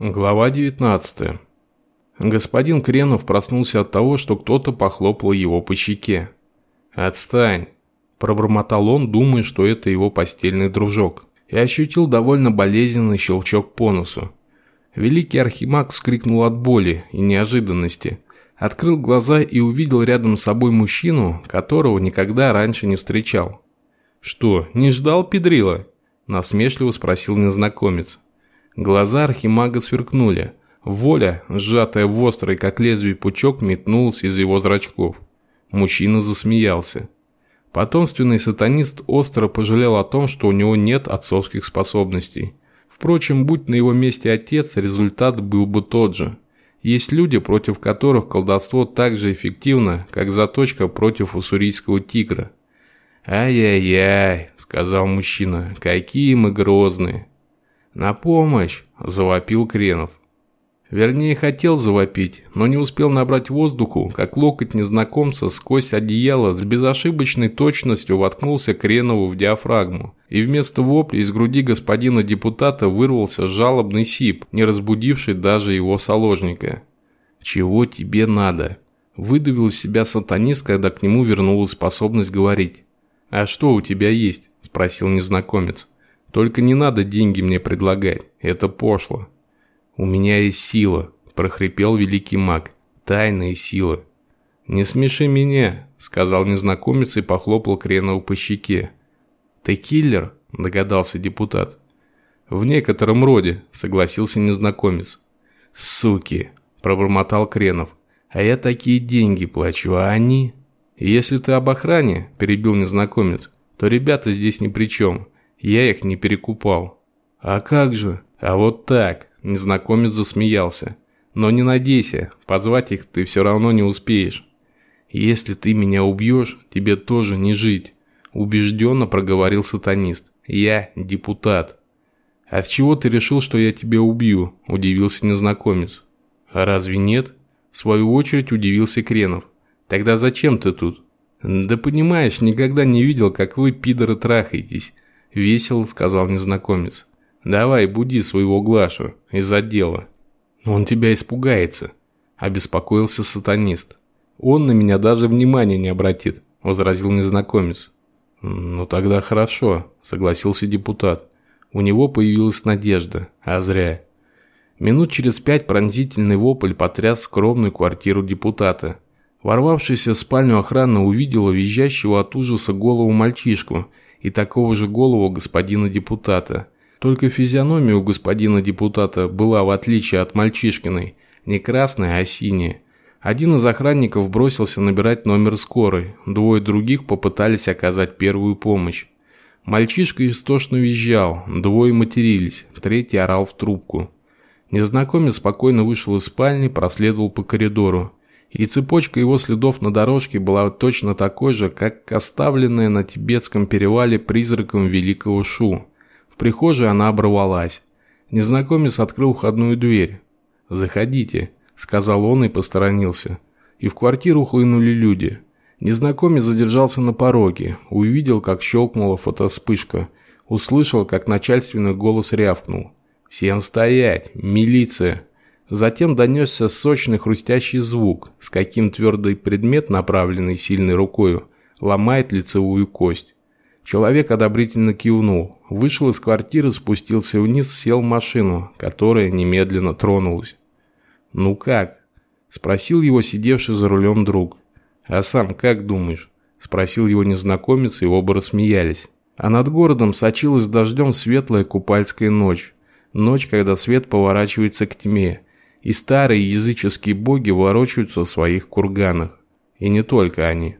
Глава 19. Господин Кренов проснулся от того, что кто-то похлопал его по щеке. «Отстань!» – пробормотал он, думая, что это его постельный дружок, и ощутил довольно болезненный щелчок по носу. Великий архимаг вскрикнул от боли и неожиданности, открыл глаза и увидел рядом с собой мужчину, которого никогда раньше не встречал. «Что, не ждал Педрила?» – насмешливо спросил незнакомец. Глаза архимага сверкнули. Воля, сжатая в острый, как лезвие пучок, метнулась из его зрачков. Мужчина засмеялся. Потомственный сатанист остро пожалел о том, что у него нет отцовских способностей. Впрочем, будь на его месте отец, результат был бы тот же. Есть люди, против которых колдовство так же эффективно, как заточка против уссурийского тигра. «Ай-яй-яй», – сказал мужчина, – «какие мы грозные». «На помощь!» – завопил Кренов. Вернее, хотел завопить, но не успел набрать воздуху, как локоть незнакомца сквозь одеяло с безошибочной точностью воткнулся Кренову в диафрагму, и вместо вопля из груди господина депутата вырвался жалобный сип, не разбудивший даже его соложника. «Чего тебе надо?» – выдавил из себя сатанист, когда к нему вернулась способность говорить. «А что у тебя есть?» – спросил незнакомец. Только не надо деньги мне предлагать, это пошло. У меня есть сила, прохрипел великий маг. Тайная сила. Не смеши меня, сказал незнакомец и похлопал Кренову по щеке. Ты киллер? догадался депутат. В некотором роде, согласился незнакомец. Суки, пробормотал Кренов. А я такие деньги плачу, а они... Если ты об охране, перебил незнакомец, то ребята здесь ни при чем. Я их не перекупал. А как же? А вот так. Незнакомец засмеялся. Но не надейся, позвать их ты все равно не успеешь. Если ты меня убьешь, тебе тоже не жить. Убежденно проговорил сатанист. Я депутат. А с чего ты решил, что я тебя убью? Удивился незнакомец. А разве нет? В свою очередь удивился Кренов. Тогда зачем ты тут? Да понимаешь, никогда не видел, как вы, пидоры, трахаетесь. – весело сказал незнакомец. «Давай, буди своего Глашу из отдела». «Он тебя испугается», – обеспокоился сатанист. «Он на меня даже внимания не обратит», – возразил незнакомец. «Ну тогда хорошо», – согласился депутат. У него появилась надежда, а зря. Минут через пять пронзительный вопль потряс скромную квартиру депутата. Ворвавшаяся в спальню охрана увидела визжащего от ужаса голову мальчишку и такого же голову господина депутата. Только физиономия у господина депутата была, в отличие от мальчишкиной, не красная, а синяя. Один из охранников бросился набирать номер скорой, двое других попытались оказать первую помощь. Мальчишка истошно визжал, двое матерились, третий орал в трубку. Незнакомец спокойно вышел из спальни, проследовал по коридору и цепочка его следов на дорожке была точно такой же, как оставленная на тибетском перевале призраком великого Шу. В прихожей она оборвалась. Незнакомец открыл входную дверь. «Заходите», – сказал он и посторонился. И в квартиру хлынули люди. Незнакомец задержался на пороге, увидел, как щелкнула фотоспышка, услышал, как начальственный голос рявкнул. «Всем стоять! Милиция!» Затем донесся сочный хрустящий звук, с каким твердый предмет, направленный сильной рукою, ломает лицевую кость. Человек одобрительно кивнул, вышел из квартиры, спустился вниз, сел в машину, которая немедленно тронулась. «Ну как?» – спросил его сидевший за рулем друг. «А сам как думаешь?» – спросил его незнакомец, и оба рассмеялись. А над городом сочилась дождем светлая купальская ночь. Ночь, когда свет поворачивается к тьме – и старые языческие боги ворочаются в своих курганах. И не только они.